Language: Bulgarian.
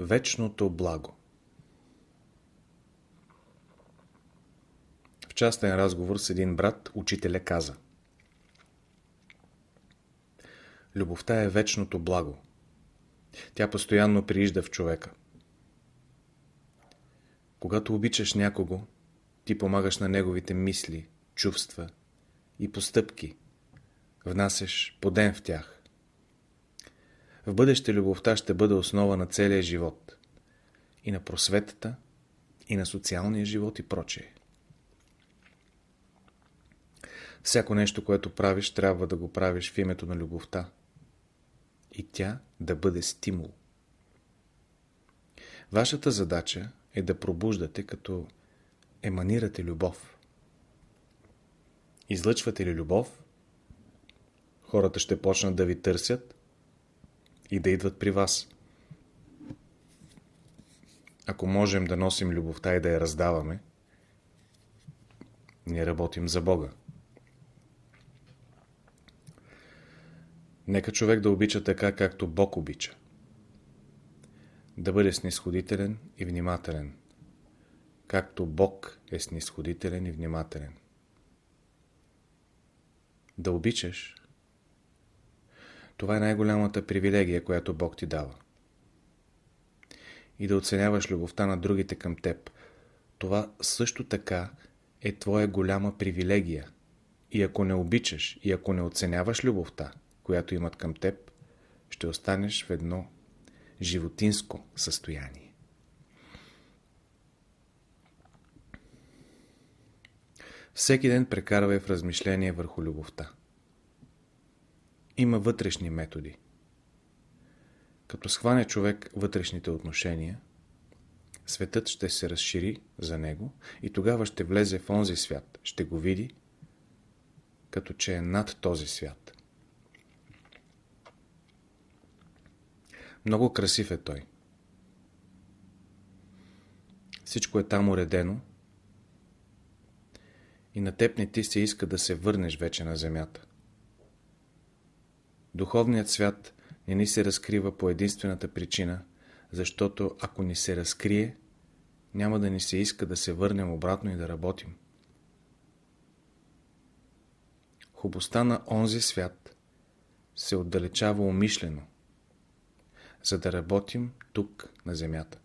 Вечното благо В частен разговор с един брат, учителя каза Любовта е вечното благо. Тя постоянно приижда в човека. Когато обичаш някого, ти помагаш на неговите мисли, чувства и постъпки. Внасяш поден в тях. В бъдеще любовта ще бъде основа на целия живот. И на просветата, и на социалния живот и прочее. Всяко нещо, което правиш, трябва да го правиш в името на любовта. И тя да бъде стимул. Вашата задача е да пробуждате, като еманирате любов. Излъчвате ли любов, хората ще почнат да ви търсят и да идват при вас. Ако можем да носим любовта и да я раздаваме, ние работим за Бога. Нека човек да обича така, както Бог обича. Да бъде снисходителен и внимателен, както Бог е снисходителен и внимателен. Да обичаш, това е най-голямата привилегия, която Бог ти дава. И да оценяваш любовта на другите към теб, това също така е твоя голяма привилегия. И ако не обичаш, и ако не оценяваш любовта, която имат към теб, ще останеш в едно животинско състояние. Всеки ден прекарвай в размишление върху любовта. Има вътрешни методи. Като схване човек вътрешните отношения, светът ще се разшири за него и тогава ще влезе в онзи свят, ще го види, като че е над този свят. Много красив е той. Всичко е там уредено и на теб не ти се иска да се върнеш вече на земята. Духовният свят не ни се разкрива по единствената причина, защото ако ни се разкрие, няма да ни се иска да се върнем обратно и да работим. Хубостта на онзи свят се отдалечава умишлено, за да работим тук на земята.